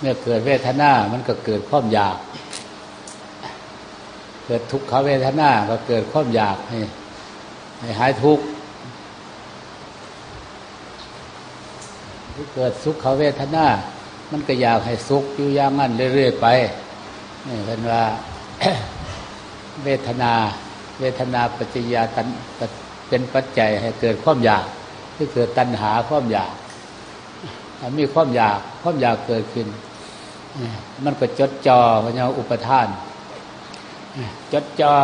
เมื่อเกิดเวทนา มันก็เกิดความอยาก เกิดทุกขเวทนา ก็เกิดความอยากให้ให้หายทุกข์เกิดสุขเวทนา มันก็อยากให้สุขอยู่อย่างนั้นเรื่อยๆไปนี่เป็นว่าเวทนา เวทนาปัจจยาตันเป็นปัจจัยให้เกิดความอยากที่เกิดตัณหาความอยากมีความอยากความอยากเกิดขึ้น มันก็จดจอพญาอุปทาน จดจอ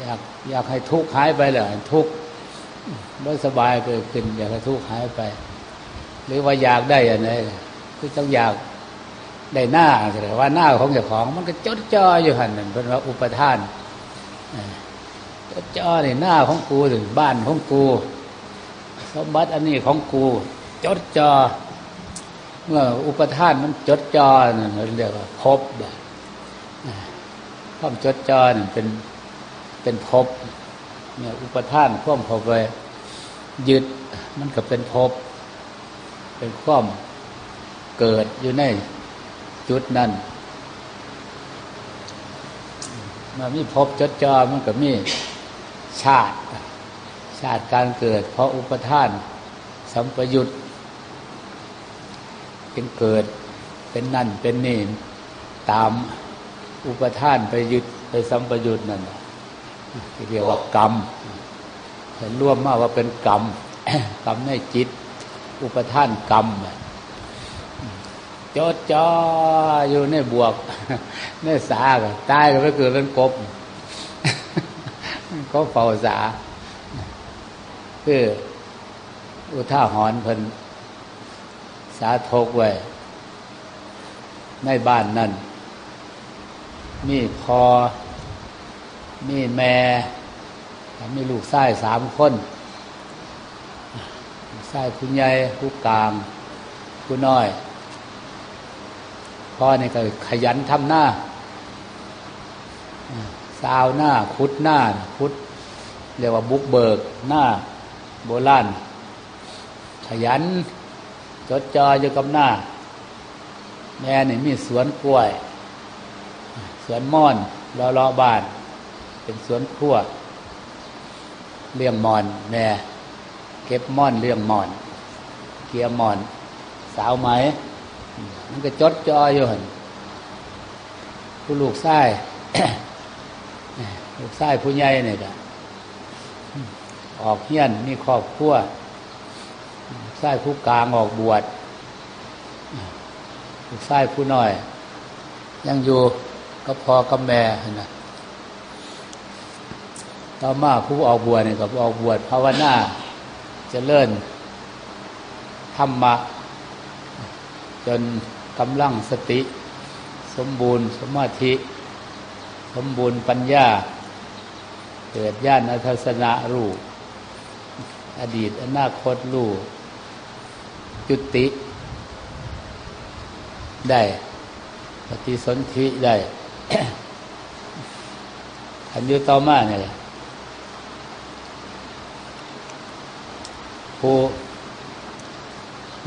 อยากอยากให้ทุกข์หายไปเลยทุกข์ไม่สบายเกิดขึ้น อยากให้ทุกข์หายไป หรือว่าอยากได้อะไรคือต้องอยากได้หน้าแต่ว่าหน้าของเจ้าของ มันก็จดจ่ออยู่หันนั่นเป็นว่าอุปทานจดจ่อนี่หน้าของกูถึงบ้านของกู สมบัติอันนี้ของกู จดจ่อ ออุปทานมันจดจ่อนั่นเรียกว่าพบความจดจ่อนี่เป็นเป็นพบเนี่ยอุปทานควมพบไปยึดมันก็เป็นพบ เป็นความเกิดอยู่ในจุดนั้นมามีพบจดจอมันก็มีชาติ ชาติการเกิด เพราะอุปทานสัมปยุต เป็นเกิด เป็นนั่นเป็นนี่ตามอุปทานไปยึดไปสัมปยุตนั่นเรียกว่ากรรมเห็นร่วมมากว่าเป็นกรรมกรรมในจิต อุปทานกรรมจดจ่ออยู่ในบวกในสาก็ตายก็ไปเกิดเป็นกบก็เฝ้าสา คืออุท่าหอนเพิ่น สาทกไว้ ในบ้านนั่น มีพอ มีแม่มีลูกชายสามคนชายคุณใหญ่ผู้กลาง ผู้น้อย พ่อนี่ก็ขยันทำหน้าสาวหน้าคุดหน้าคุด เรียกว่าบุกเบิกหน้าโบราณขยัน จดจออยู่กับหน้า แม่นี่มีสวนกล้วย สวนม่อนรอรอบาน เป็นสวนครัวเลี้ยงมอน แม่ เก็บม่อนเลี้ยงมอน เกียร์มอน สาวไหม มันก็จดจ่ออยู่หันผู้ลูกไส้ลูกไส้ผู้ใหญ่เนี่ยก็ออกเฮียนมีครอบครัว ไส้ผู้กลางออกบวชลูกไส้ผู้น้อย ยังอยู่ก็พอกับแม่นะต่อมาผู้ออกบวชเนี่ยก็ออกบวชภาวนาจะเลิ่นธรรมะ จนกำลังสติ สมบูรณ์ สมาธิ สมบูรณ์ปัญญา เกิดญาณทัศนะรู้อดีตอนาคตรู้ จุติ ได้ปฏิสนธิได้ อันยุต่อมาเนี่ยผู้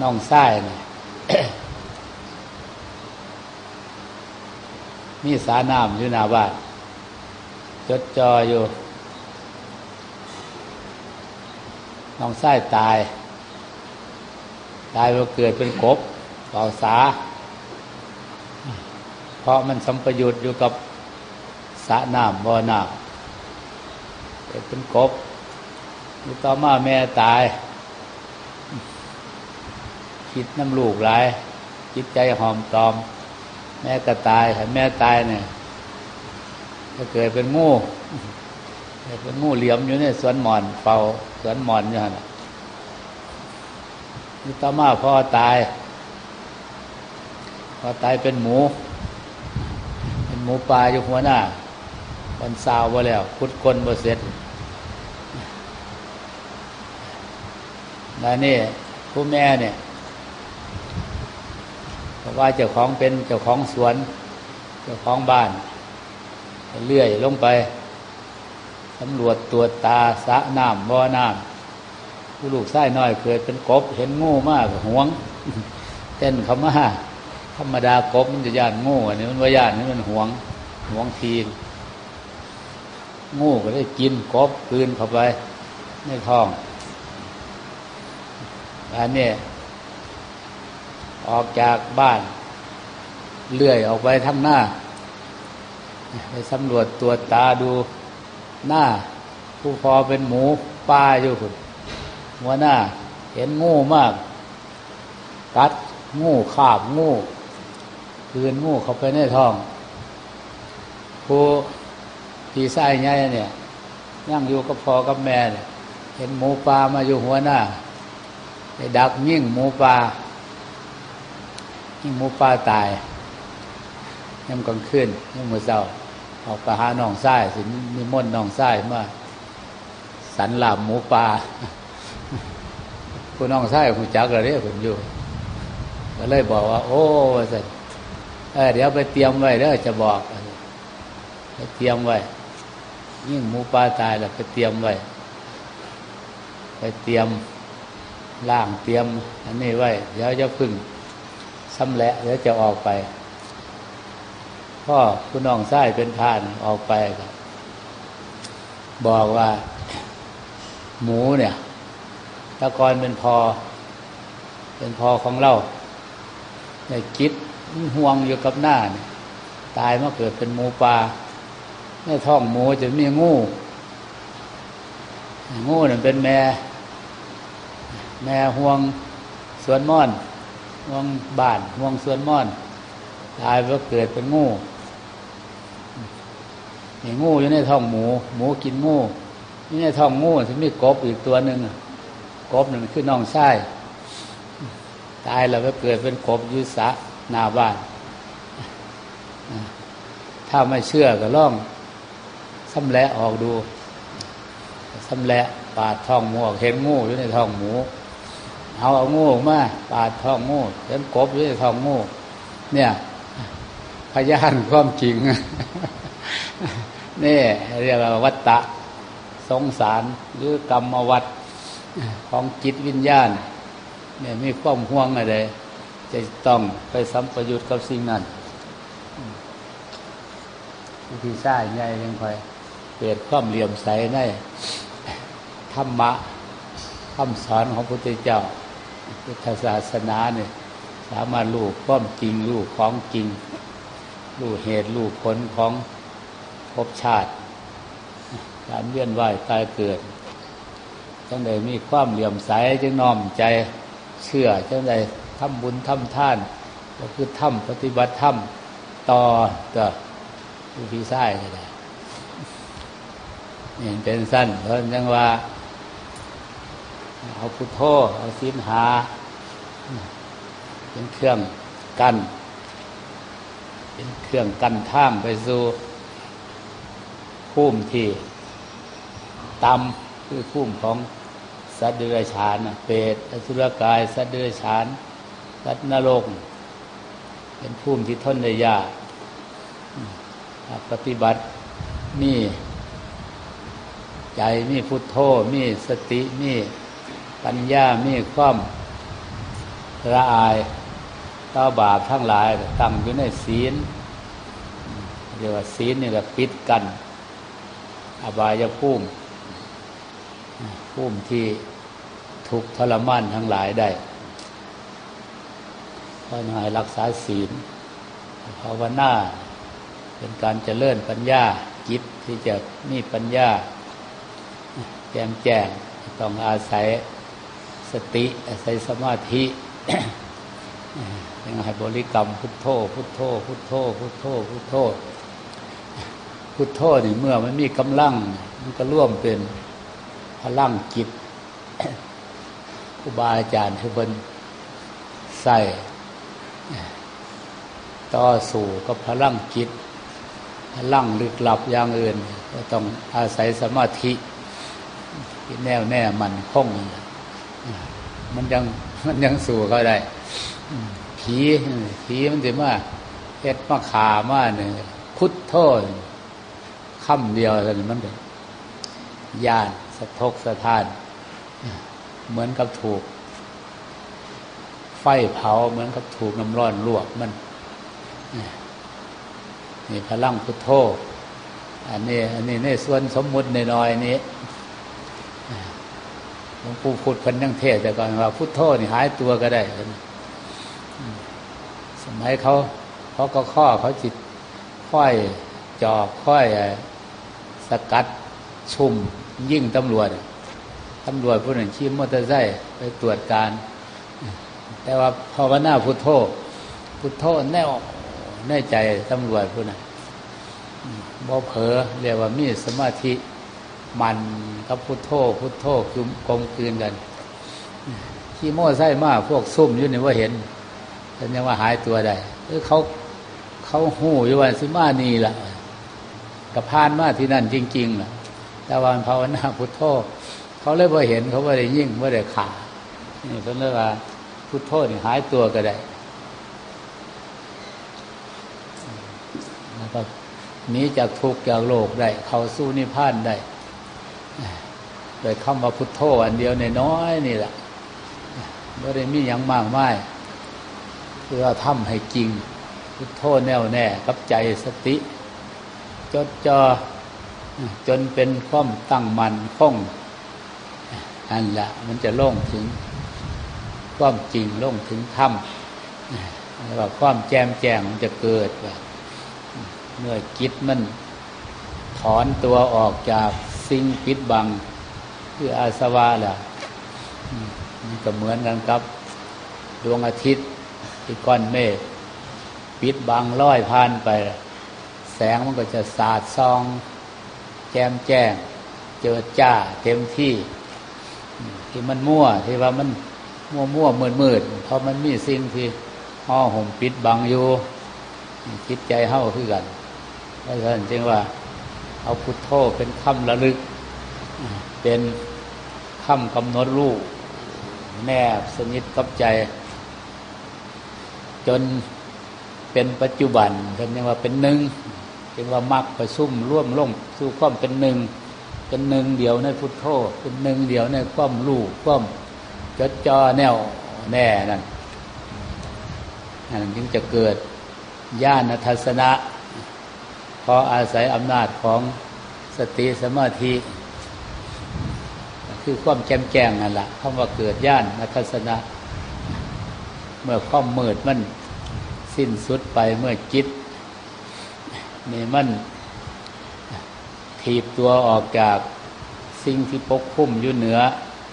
น้องไส้เนี่ยมีสาน้ำอยู่หน้าบ้านจดจออยู่ น้องไส้ตาย ตายมาเกิดเป็นกบเป่าสา เพราะมันสัมปยุตอยู่กับสาน้ำบ่อน้ำเกิดเป็นกบมีต่อมาแม่ตาย คิดน้ำลูกหลาย จิตใจหอมตอม แม่ก็ตายแม่ตายเนี่ยก็เกิดเป็นงูเป็นงูเหลี่ยมอยู่ในสวนหมอนเป่าสวนหมอนอยู่ฮะ ต่อมาพ่อตายพ่อตายเป็นหมู เป็นหมูปลาอยู่หัวหน้าวันสาวบ่แล้วพุดคนบ่เสร็จแล้วนี่ผู้แม่เนี่ยเพราะว่าเจ้าของเป็นเจ้าของสวน เจ้าของบ้านเลื่อยลงไปสำรวจตรวจตาสะน้ำบ่อน้ำ ผู้ลูกไส้น้อยเกิดเป็นกบ เห็นงูมากหวง เต้นเขามาพรรมดากบมันจะย่านงูอันนี้มันว่าย่านนี่มันหวงหวงทีนงูก็ได้กินกบคืนเข้าไปในท้องอันนี้ออกจากบ้าน เลื่อยออกไปทั้งหน้า ไปสำรวจตัวตาดูหน้า ผู้พอเป็นหมูป้าอยู่คุณ หัวหน้า เห็นงูมาก กัดงูขาบงูคืนงูเข้าไปในท้องผู้พี่ไส้ไงเนี่ยนั่งอยู่กับพ่อกับแม่เนี่ยเห็นหมูปลามาอยู่หัวหน้าไปดักยิ่งหมูปลายิ่งหมูปลาตายยังกลางคืนยังมือเศร้าออกไปหาหนองไส้สิมีม่นหนองไส้มาสันหลามหมูปลา คุณน้องไส้คุณจักระเรียผมอยู่ ก็เลยบอกว่า โอ้สิเดี๋ยวไปเตรียมไว้เด้อจะบอกไปเตรียมไว้ ยิ่งหมูปลาตายแล้วไปเตรียมไว้ ไปเตรียมล่างเตรียม อันนี้ไว้ เดี๋ยวจะพึ่งซ้ำแหละเดี๋ยวจะออกไปพ่อคุณน้องไส้เป็นพานออกไปบอกว่า หมูเนี่ย ตะกอนเป็นพอ เป็นพอของเราในคิดห่วงอยู่กับหน้าเนี่ยตายมาเกิดเป็นหมูปลาในท้องหมูจะมีงู งูเนั่นเป็นแม่ แม่ห่วงสวนม่อน ห่วงบ้านห่วงสวนม่อน ตายมาเกิดเป็นงูนี่งูอยู่ในท้องหมู หมูกินงูนี่ในท้องงูจะมีกบอีกตัวหนึ่ง กบนั่นคือน้องชายตายแล้วไปเกิดเป็นกบยุสะนาบ้านถ้าไม่เชื่อก็ล่องสำแหละออกดูสำแหละปาดท้องหมูเห็นงูอยู่ในท้องหมู เอาเอางูออกมาปาดท้องงูเห็นกบอยู่ในท้องงูเนี่ยพยานความจริงนี่เรียกว่าวัตตะสงสารหรือกรรมวัตร ของจิตวิญญาณเนี่ยมีความห่วงอะไรจะต้องไปสัมปยุตกับสิ่งนั้นวิธีสร้างใหญ่ยังคอยเกิดความเหลี่ยมใสในธรรมะคำสอนของพระพุทธเจ้าพุทธศาสนาเนี่ยสามารถรู้ความจริงรู้ของจริงรู้เหตุรู้ผลของภพชาติ การเวียนว่ายตายเกิด จังใดมีความเหลี่ยมใสจึงน้อมใจเชื่อจังใดทำบุญทำท่าน ก็คือทำปฏิบัติธรรมต่อผู้พิสัยก็ได้เห็นเป็นสั้นเพราะยังว่า เอาพุทโธเอาสินหา เป็นเครื่องกันเป็นเครื่องกันท่ามไปสู่ภูมิที่ต่ำคือภูมิของ สัตว์เดรัจฉานเปรตอสุรกาย สัตว์เดรัจฉาน สัตว์นรก เป็นภูมิที่ทนได้ยากปฏิบัติมีใจมีพุทโธมีสติมีปัญญามีความละอายต่อบาปทั้งหลายตั้งอยู่ในศีลเรียกว่าศีลนี่แหละปิดกัน อบายภูมิภูมิที่ ทุกทรมานทั้งหลายได้เพราะหายรักษาศีลภาวนาเป็นการเจริญปัญญาจิตที่จะมีปัญญา แจ่มแจ้งต้องอาศัยสติอาศัยสมาธิยังให้บริกรรมพุทโธ พุทโธ พุทโธ พุทโธ พุทโธ พุทโธนี่เมื่อมันมีกำลัง มันก็ร่วมเป็นพลังจิต ครูบาอาจารย์คือเป็นใส่ต่อสู่กับพลังจิตพลังลึกลับอย่างอื่น ก็ต้องอาศัยสมาธิที่แน่วแน่มันคงมันยังมันยังสู่เขาได้ผีผีมันจะมาเฮ็ดมาขามาเนี่ยพุทโธคำเดียวแต่มันเป็นญาณสะทกสะทาน เหมือนกับถูก ไฟเผาเหมือนกับถูกน้ำร้อนลวกมันนี่พลังพุทโธอันนี้ อันนี้ในส่วนสมมุติในน้อยนี้หลวงปู่พุทธพันยังเทศแต่ก่อนว่าพุทโธนี่หายตัวก็ได้สมัยเขาเขาก็ข้อเขาจิตค่อยจอกค่อยสกัดชุ่มยิ่งตำรวจ ตำรวจผู้หนึ่งชี้มอเตอร์ไซค์ไปตรวจการ แต่ว่าภาวนาพุทโธพุทโธแน่แน่ใจตำรวจผู้นั้นบ่เผลอเรียกว่ามีสมาธิมันกับพุทโธพุทโธคือกลมกลืนกันขี้โม่ไส้มากพวกซุ่มอยู่นี่ว่าเห็นแต่ยังว่าหายตัวได้เขาเขาหูอยู่วันสิมานี่แหละกับพานมาที่นั่นจริงๆล่ะแต่วันภาวนาพุทโธ เขาเลยว่าเห็นเขาว่ได้ยิ่งว่ได้ขานี่เพราะนั้นว่าพุทโธนี่หายตัวก็ได้แล้วก็นี้จากทุกข์จากโลกได้ เขาสู้นิพพานได้โดยคำว่าพุทโธอันเดียวในน้อยนี่แหละไม่ได้มีอย่างมากมายเพื่อทำให้จริง พุทโธแน่วแน่กับใจสติ จดจอจนเป็นความตั้งมั่นคง อันละมันจะโล่งถึงความจริงโล่งถึงธรรมว่าความแจมแจ้งมันจะเกิดว่าเมื่อจิตมันถอนตัวออกจากสิ่งปิดบัง คืออาสวะแหละมันก็เหมือนกันกับดวงอาทิตย์ที่ก้อนเมฆปิดบังลอยผ่านไป แสงมันก็จะสาดซอง แจมแจ้ง เจอจ้าเต็มที่ ที่มันมั่ว ที่ว่ามันมั่วมั่วมืดมืดเพราะมันมีสิ่งที่ห่อห่มปิดบังอยู่คิดใจเฮ้าคือกันเพราะฉะนั้นจึงว่า เอาพุทโธเป็นคำระลึก เป็นคำกำหนดรูปแนบสนิทกับใจ จนเป็นปัจจุบันเรียกว่าเป็นหนึ่งจึงว่ามักประชุมร่วมลงสู่ความเป็นหนึ่ง เป็นหนึ่งเดียวในพุทโธเป็นหนึ่งเดียวในความรู้ความจดจ่อแนวแน่นั่นนั่นจึงจะเกิดญาณทัศนะ พออาศัยอำนาจของสติสมาธิคือความแจ่มแจ้งนั่นแหละคำว่าเกิดญาณทัศนะ เมื่อความมืดมันสิ้นสุดไปเมื่อจิตนี่มัน ถีบตัวออกจากสิ่งที่ปกคุ้มอยู่เหนือ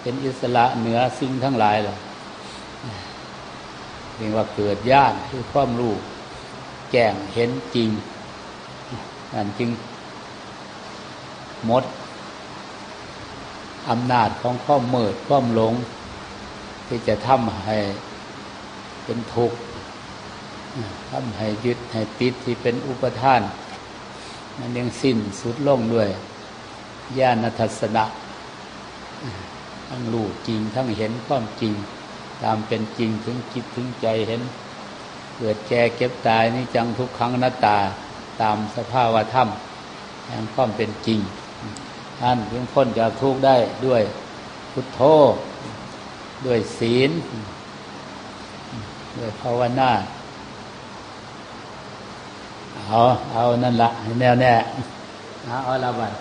เป็นอิสระเหนือสิ่งทั้งหลายเลยเรียกว่าเกิดญาณคือความรู้แจ้งเห็นจริงนั่นจึงหมดอำนาจของข้อมมืดข้อมหลง ที่จะทำให้เป็นทุกข์ทำให้ยึดให้ปิดที่เป็นอุปทาน มันยังสิ้นสุดลงด้วยญาณทัศนะทั้งรู้จริง ทั้งเห็นความจริง ตามเป็นจริงถึงจิตถึงใจเห็น เกิดแก่เก็บตายนี่จังทุกครั้งนัตตาตามสภาวะธรรมแห่งความเป็นจริง ท่านถึงพ้นจากทุกข์ได้ด้วยพุทโธด้วยศีล ด้วยภาวนา เอา เอานั่นละแน่วแน่เอาละบัด